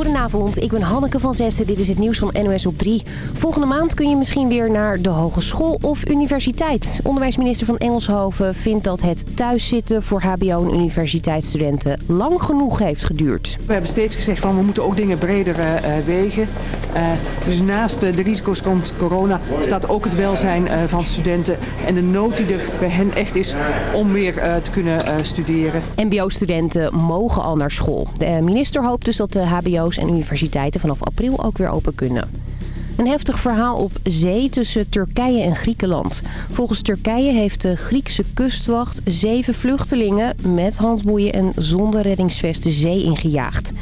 Goedenavond, ik ben Hanneke van Zessen. Dit is het nieuws van NOS op 3. Volgende maand kun je misschien weer naar de hogeschool of universiteit. Onderwijsminister van Engelshoven vindt dat het thuiszitten voor hbo- en universiteitsstudenten lang genoeg heeft geduurd. We hebben steeds gezegd van we moeten ook dingen breder uh, wegen. Uh, dus naast de risico's rond corona staat ook het welzijn uh, van studenten en de nood die er bij hen echt is om weer te kunnen studeren. MBO-studenten mogen al naar school. De minister hoopt dus dat de en universiteiten vanaf april ook weer open kunnen. Een heftig verhaal op zee tussen Turkije en Griekenland. Volgens Turkije heeft de Griekse kustwacht zeven vluchtelingen met handboeien en zonder reddingsvest de zee ingejaagd.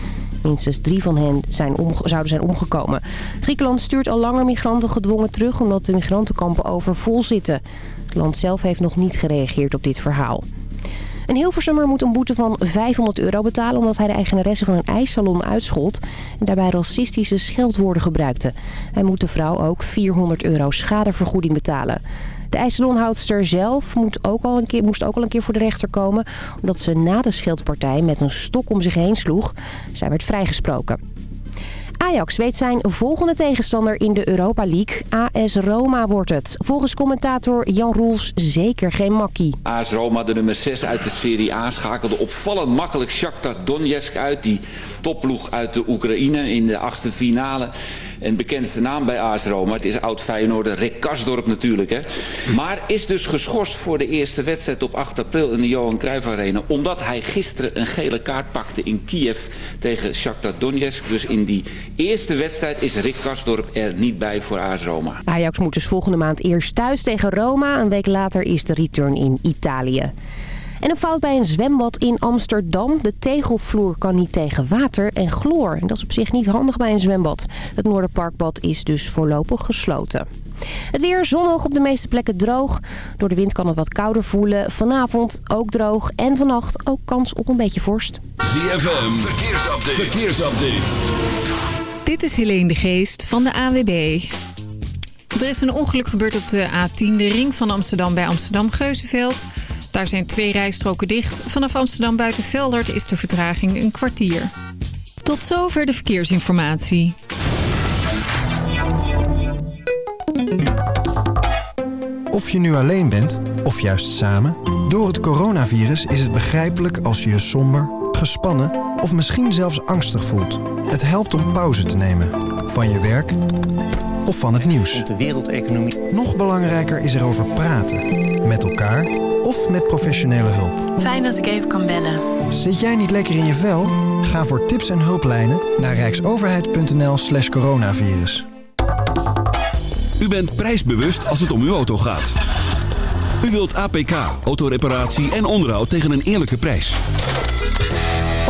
Minstens drie van hen zijn zouden zijn omgekomen. Griekenland stuurt al langer migranten gedwongen terug omdat de migrantenkampen overvol zitten. Het land zelf heeft nog niet gereageerd op dit verhaal. Een Hilversummer moet een boete van 500 euro betalen... omdat hij de eigenaresse van een ijssalon uitschold... en daarbij racistische scheldwoorden gebruikte. Hij moet de vrouw ook 400 euro schadevergoeding betalen. De ijssalonhoudster zelf moet ook al een keer, moest ook al een keer voor de rechter komen... omdat ze na de scheldpartij met een stok om zich heen sloeg. Zij werd vrijgesproken. Ajax weet zijn volgende tegenstander in de Europa League. AS Roma wordt het. Volgens commentator Jan Roels zeker geen makkie. AS Roma, de nummer 6 uit de Serie A, schakelde opvallend makkelijk Shakhtar Donetsk uit. Die topploeg uit de Oekraïne in de achtste finale. En bekendste naam bij AS Roma, het is oud-Feyenoorder Rick Karsdorp natuurlijk. Hè. Maar is dus geschorst voor de eerste wedstrijd op 8 april in de Johan Cruijff Arena. Omdat hij gisteren een gele kaart pakte in Kiev tegen Shakhtar Donetsk. Dus in die eerste wedstrijd is Rick Karsdorp er niet bij voor AS Roma. Ajax moet dus volgende maand eerst thuis tegen Roma. Een week later is de return in Italië. En een fout bij een zwembad in Amsterdam. De tegelvloer kan niet tegen water en chloor. En dat is op zich niet handig bij een zwembad. Het Noorderparkbad is dus voorlopig gesloten. Het weer zonnig op de meeste plekken droog. Door de wind kan het wat kouder voelen. Vanavond ook droog en vannacht ook kans op een beetje vorst. ZFM, verkeersupdate. verkeersupdate. Dit is Helene de Geest van de AWB. Er is een ongeluk gebeurd op de A10, de ring van Amsterdam bij Amsterdam-Geuzenveld... Daar zijn twee rijstroken dicht. Vanaf Amsterdam buiten Veldert is de vertraging een kwartier. Tot zover de verkeersinformatie. Of je nu alleen bent, of juist samen... door het coronavirus is het begrijpelijk als je je somber, gespannen... of misschien zelfs angstig voelt. Het helpt om pauze te nemen. Van je werk of van het nieuws. De wereldeconomie. Nog belangrijker is erover praten. Met elkaar of met professionele hulp. Fijn dat ik even kan bellen. Zit jij niet lekker in je vel? Ga voor tips en hulplijnen naar rijksoverheid.nl slash coronavirus. U bent prijsbewust als het om uw auto gaat. U wilt APK, autoreparatie en onderhoud tegen een eerlijke prijs.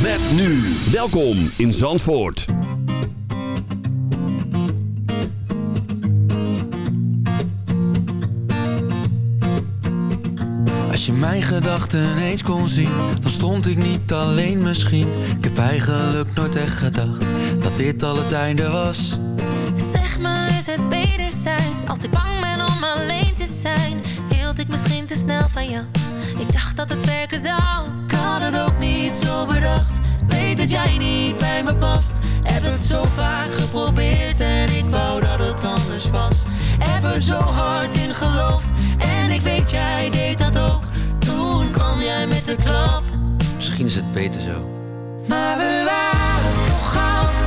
Met nu. Welkom in Zandvoort. Als je mijn gedachten eens kon zien, dan stond ik niet alleen misschien. Ik heb eigenlijk nooit echt gedacht dat dit al het einde was. Zeg maar, is het wederzijds? Als ik bang ben om alleen te zijn, hield ik misschien te snel van jou. Ik dacht dat het werken zou. Dat jij niet bij me past. Heb het zo vaak geprobeerd en ik wou dat het anders was. Heb er zo hard in geloofd en ik weet jij deed dat ook. Toen kwam jij met de klap. Misschien is het beter zo. Maar we waren toch goud,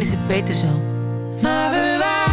Is het beter zo. maar we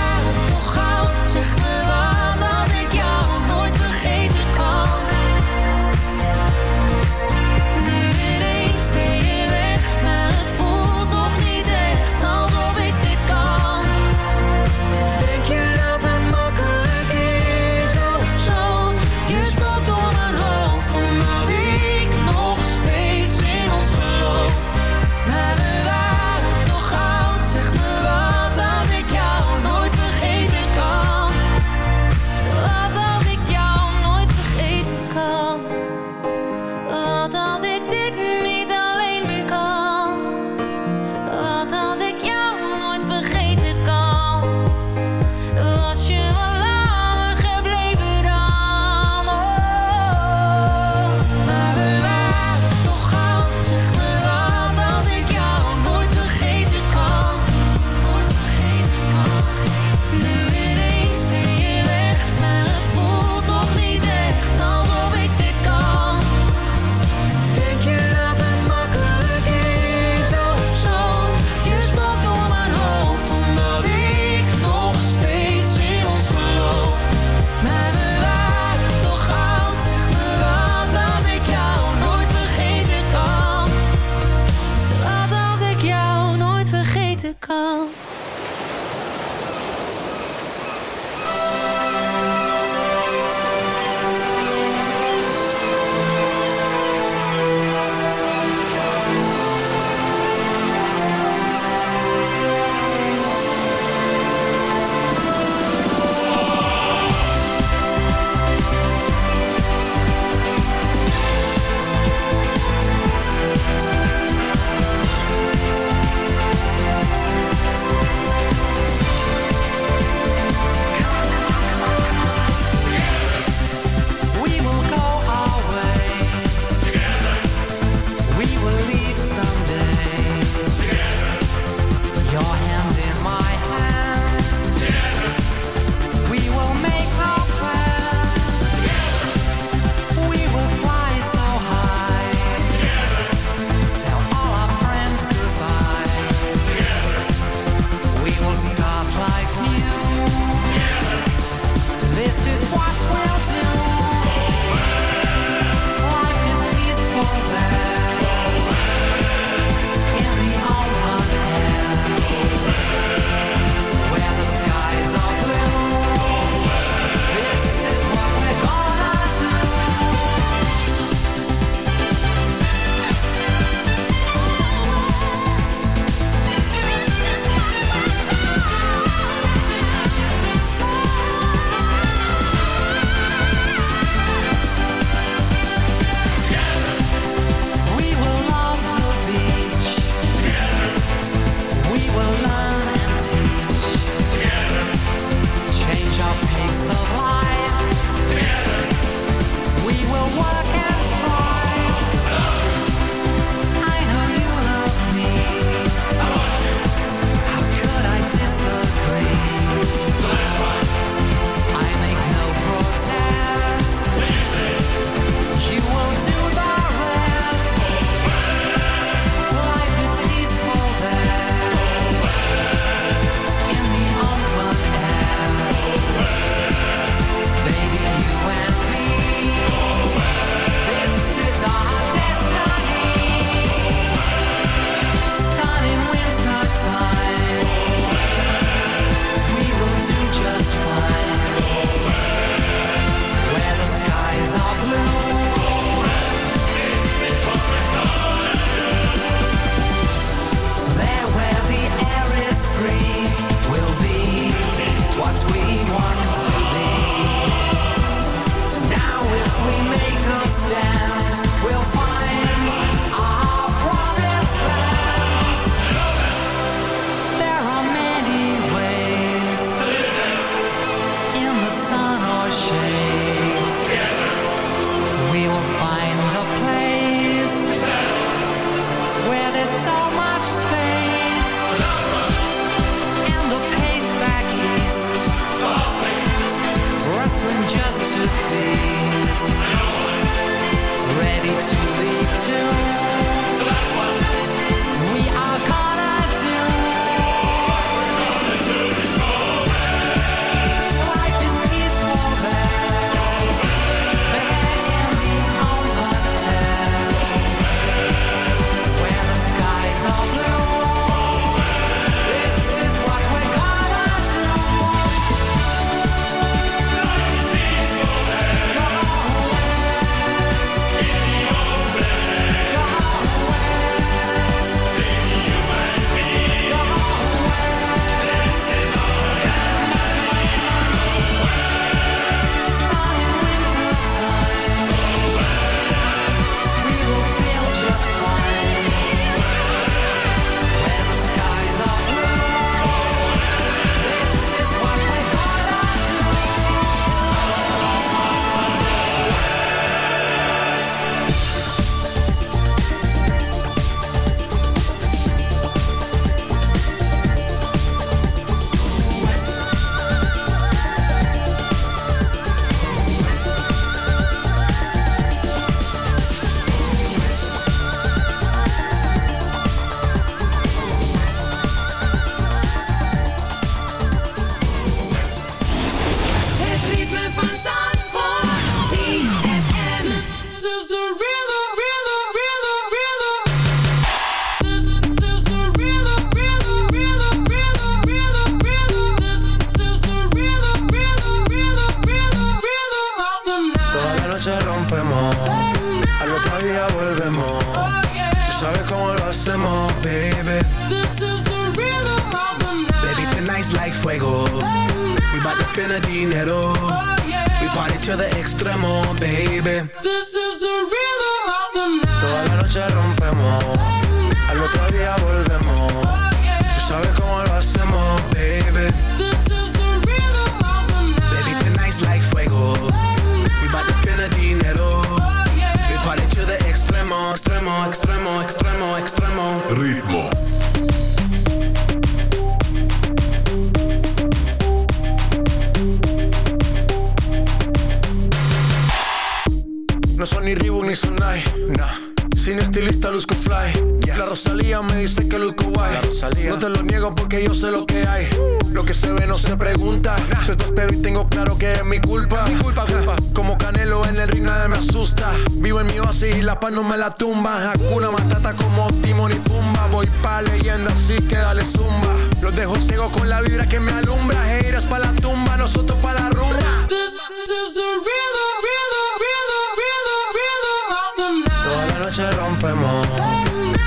no me la tumba. Hakuna Matata como Timon y Pumba. Voy pa' leyenda así que dale zumba. Los dejo ciego con la vibra que me alumbra. Heiras pa' la tumba, nosotros pa' la rumba. This is the rhythm, rhythm, rhythm, rhythm, rhythm of the night. Toda la noche rompemos.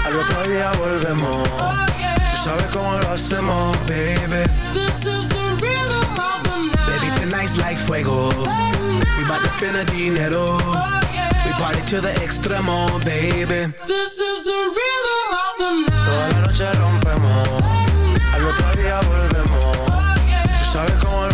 Al otro día volvemos. Tú sabes cómo lo hacemos, baby. This is the rhythm of the night. Baby, tonight's like fuego. We bout to spend a dinero. We party to the extremo, baby. This is the rhythm of the night. Toda la noche rompemos. Al otro día volvemos. Tú sabes cómo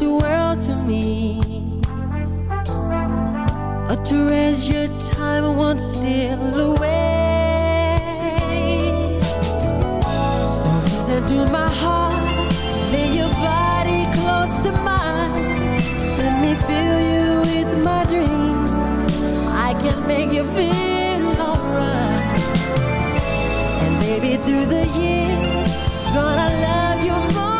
this world to me. A treasure time won't steal away. So listen to my heart, lay your body close to mine. Let me fill you with my dreams. I can make you feel alright. And maybe through the years, gonna love you more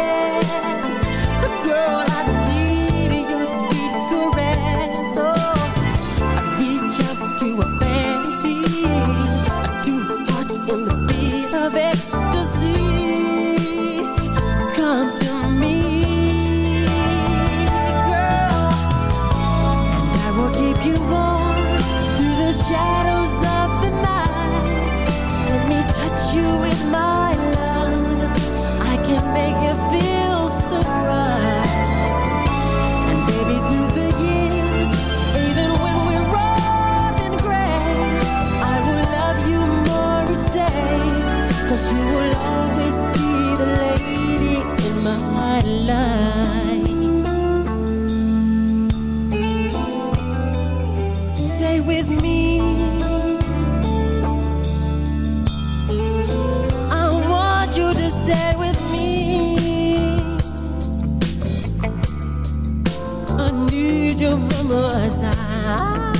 need you by my side.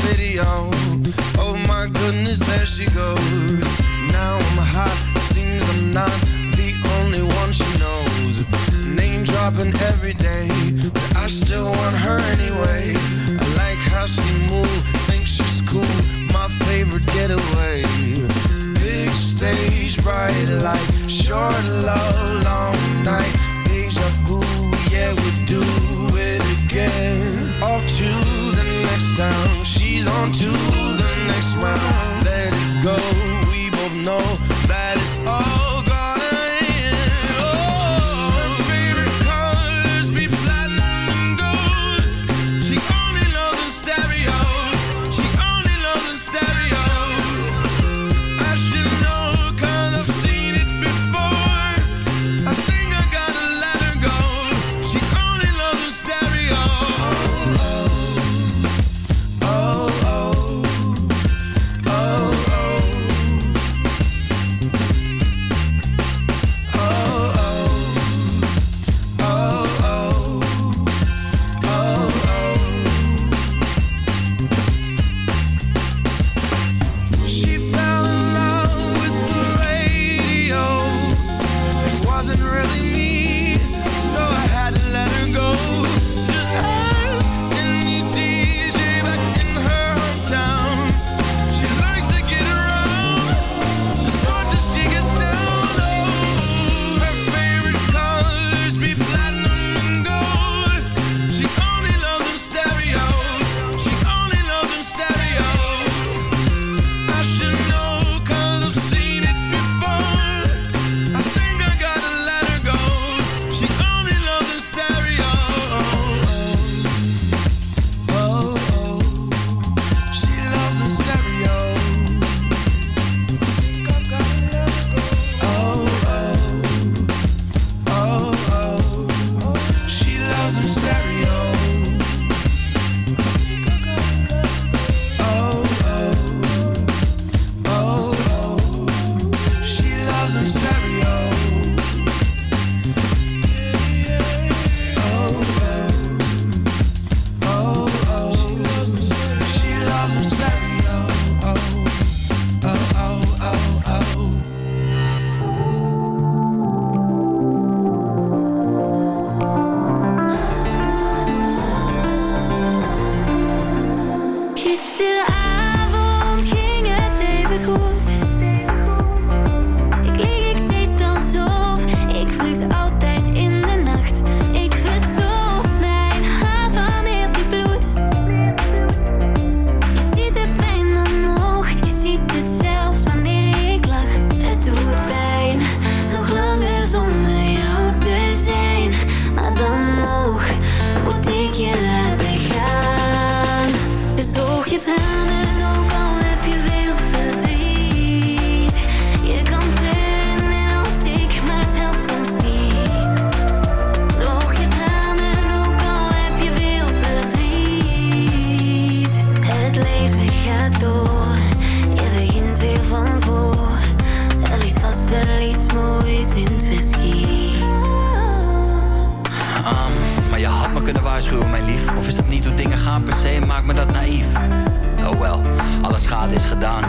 video. Oh my goodness, there she goes. Now I'm hot, seems I'm not the only one she knows. Name dropping every day, but I still want her anyway. I like how she moves, Thinks she's cool. My favorite getaway. Big stage, bright light, short love, long night. Deja vu, yeah we do it again. Off to next town, she's on to the next round. Let it go. We both know that it's all.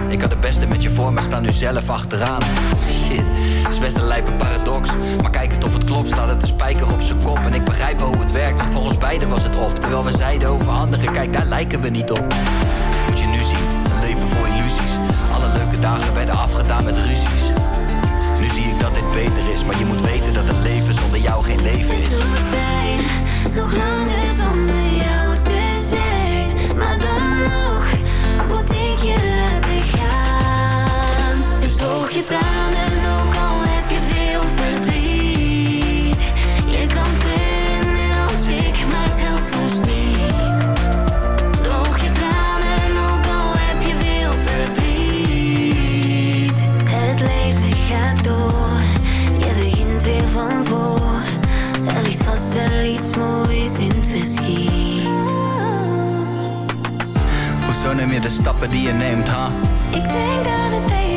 Ik had het beste met je voor, maar sta nu zelf achteraan. Shit, is best een lijpe paradox. Maar kijk het of het klopt, staat het een spijker op zijn kop. En ik begrijp wel hoe het werkt, want voor ons beiden was het op. Terwijl we zeiden over anderen, kijk daar lijken we niet op. Moet je nu zien, een leven vol illusies. Alle leuke dagen werden afgedaan met ruzies. Nu zie ik dat dit beter is, maar je moet weten dat een leven zonder jou geen leven is. Je tranen, ook al heb je veel verdriet. Je kan trainen als ik, maar het helpt ons niet. Droog je tranen, ook al heb je veel verdriet. Het leven gaat door, je begint weer van voor. Er ligt vast wel iets moois in het verschiet. Hoezo neem je de stappen die je neemt, ha? Ik denk dat het is.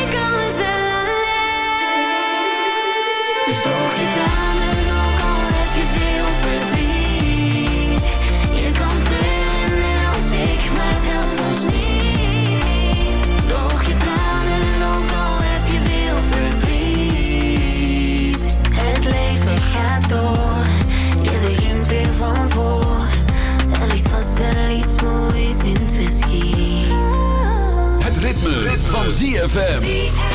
Het ritme, van ZFM.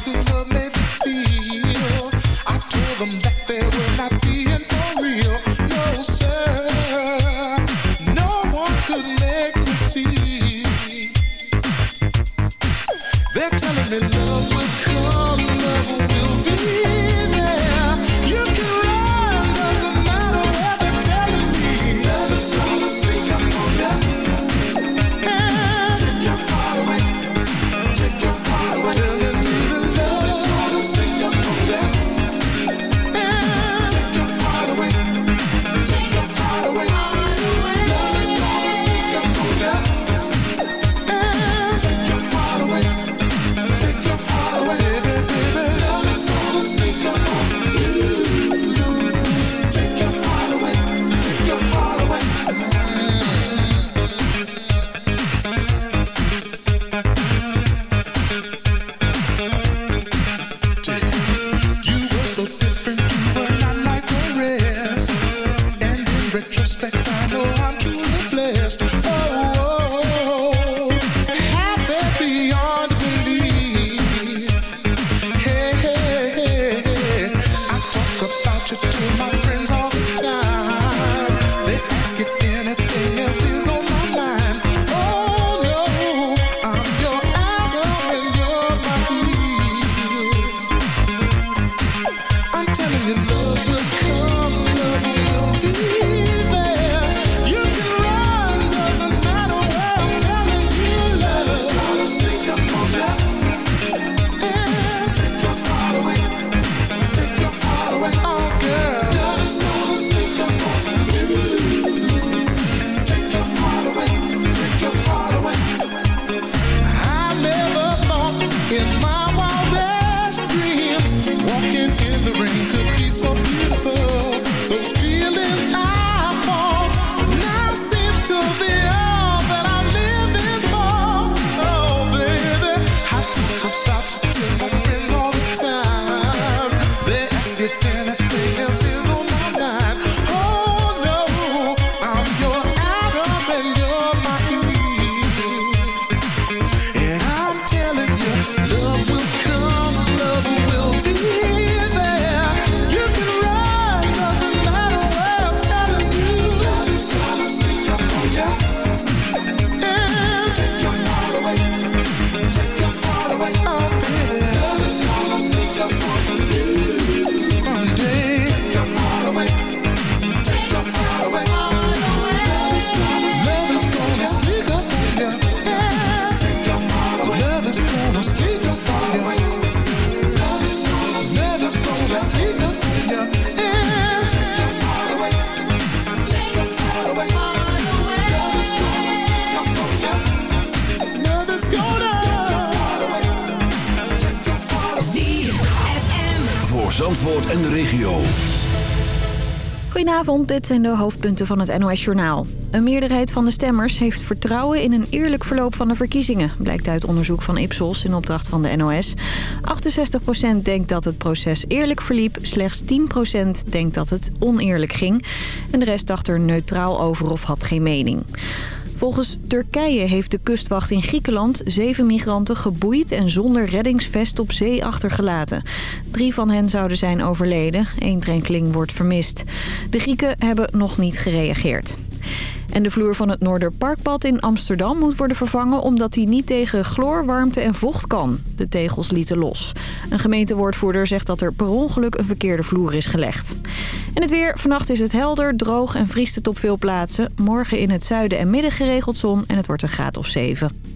to love me. dit zijn de hoofdpunten van het NOS-journaal. Een meerderheid van de stemmers heeft vertrouwen in een eerlijk verloop van de verkiezingen... blijkt uit onderzoek van Ipsos in opdracht van de NOS. 68% denkt dat het proces eerlijk verliep. Slechts 10% denkt dat het oneerlijk ging. En de rest dacht er neutraal over of had geen mening. Volgens Turkije heeft de kustwacht in Griekenland zeven migranten geboeid en zonder reddingsvest op zee achtergelaten. Drie van hen zouden zijn overleden. één drenkeling wordt vermist. De Grieken hebben nog niet gereageerd. En de vloer van het Noorderparkpad in Amsterdam moet worden vervangen... omdat die niet tegen chloor, warmte en vocht kan. De tegels lieten los. Een gemeentewoordvoerder zegt dat er per ongeluk een verkeerde vloer is gelegd. En het weer. Vannacht is het helder, droog en vriest het op veel plaatsen. Morgen in het zuiden en midden geregeld zon en het wordt een graad of 7.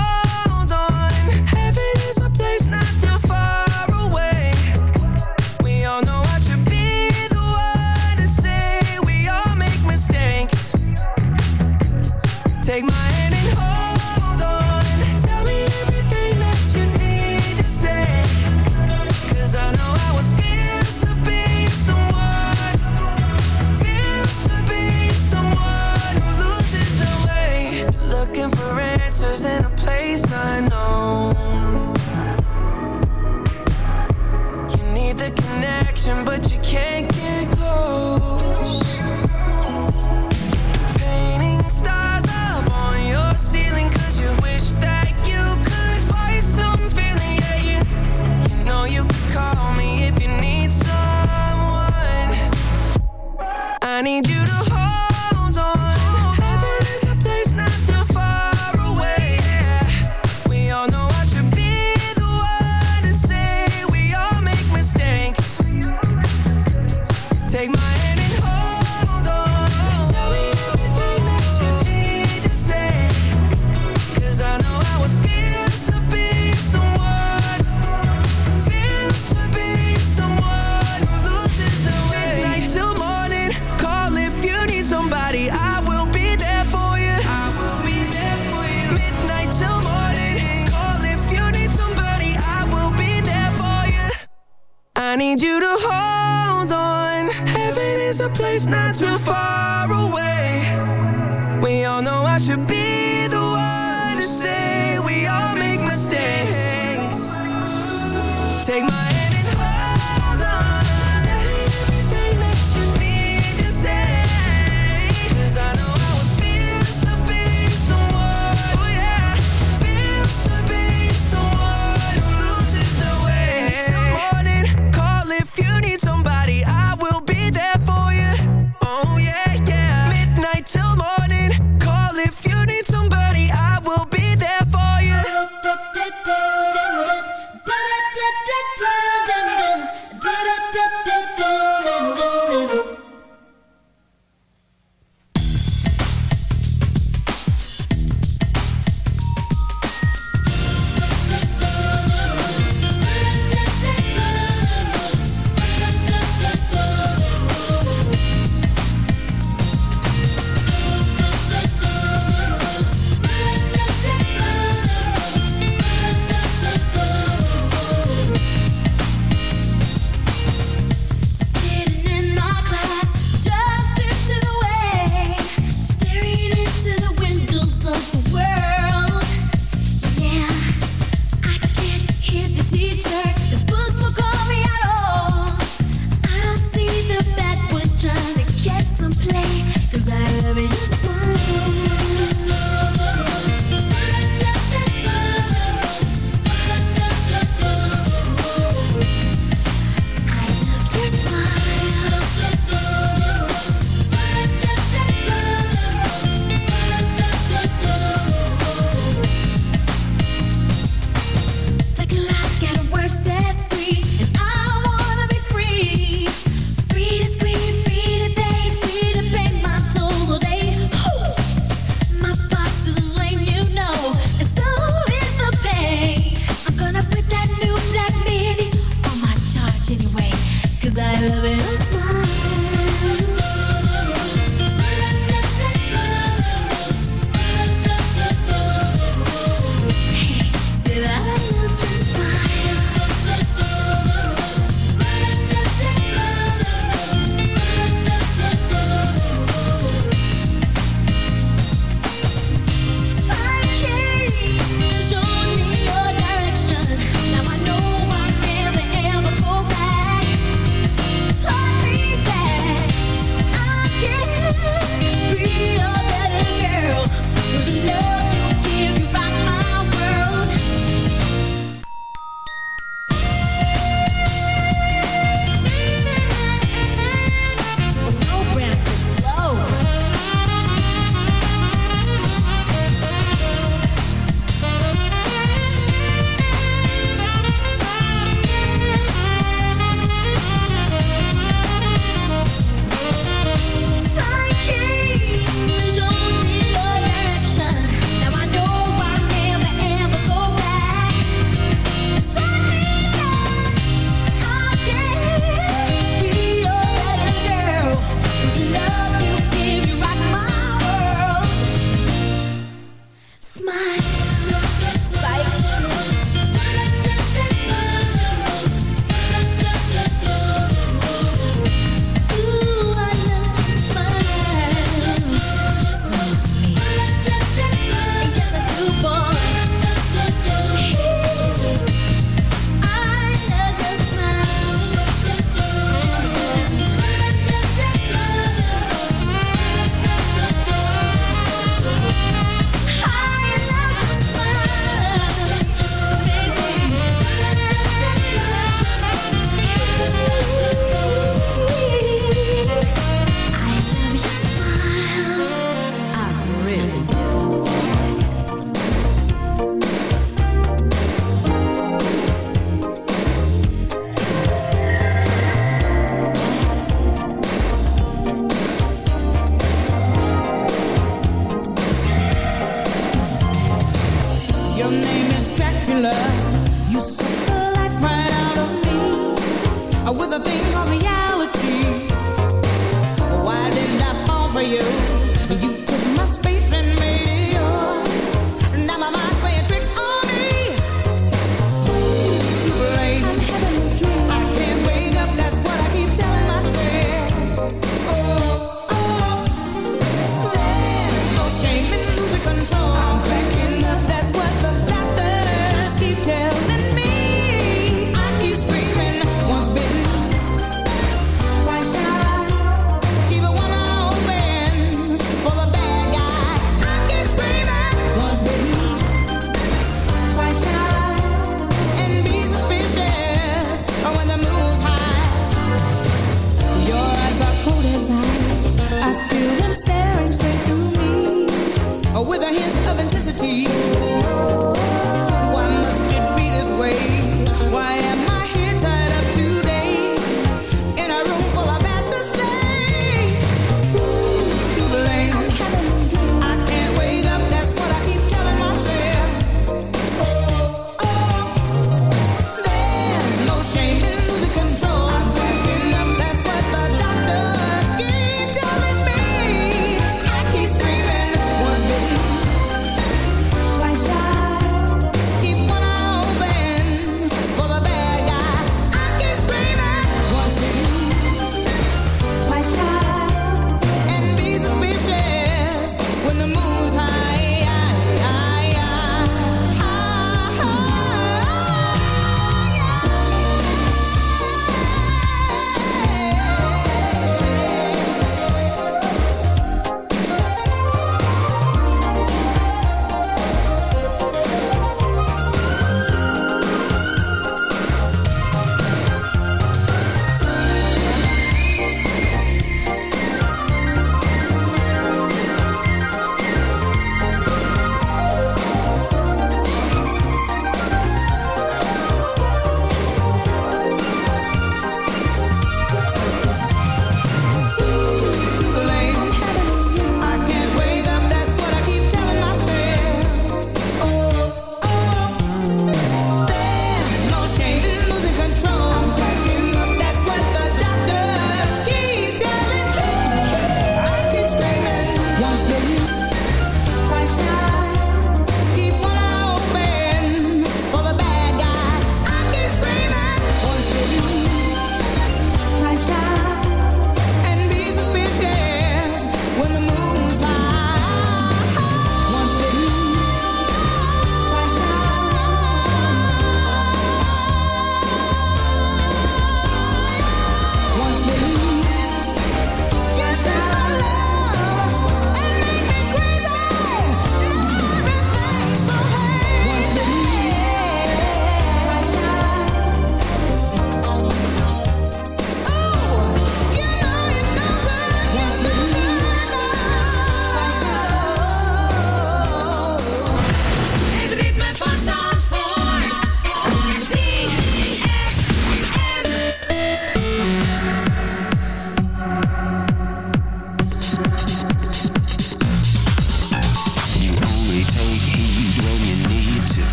I need you.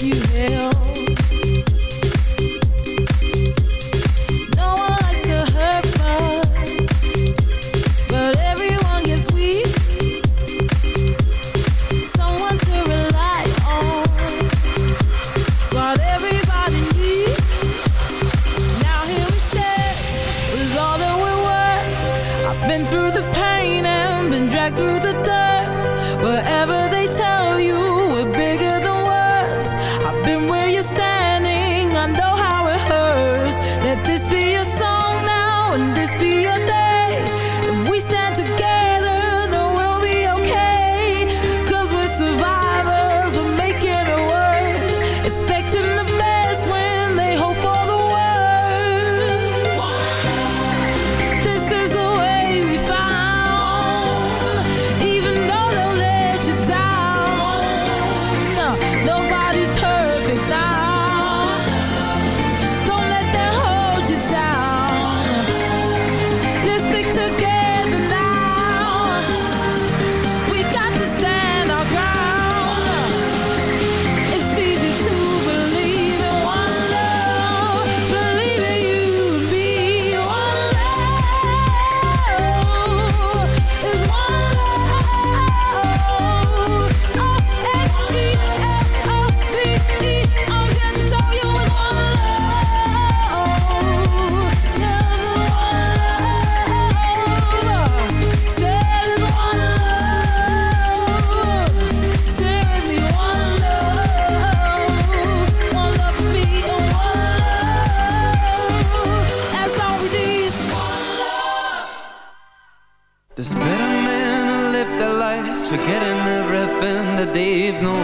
you held There's better men who live their lives forgetting everything that they've known.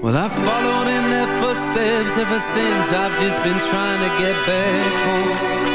Well, I've followed in their footsteps ever since. I've just been trying to get back home.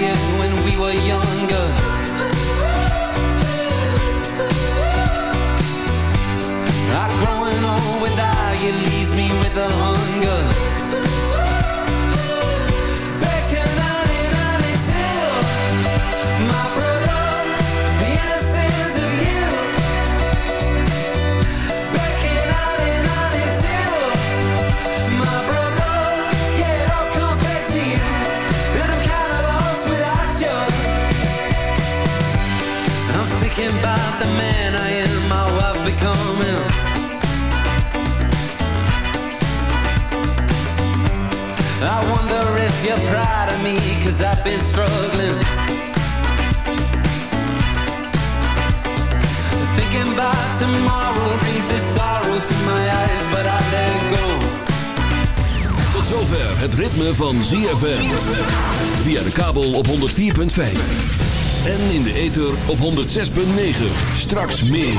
Times when we were younger. Like growing old without you leaves me with a I've becoming. I wonder if you're proud of me, cause I've been struggling. Thinking about tomorrow brings this sorrow to my eyes, but I let go. Tot zover het ritme van ZFM. Via de kabel op 104.5. En in de ether op 106.9. Straks meer.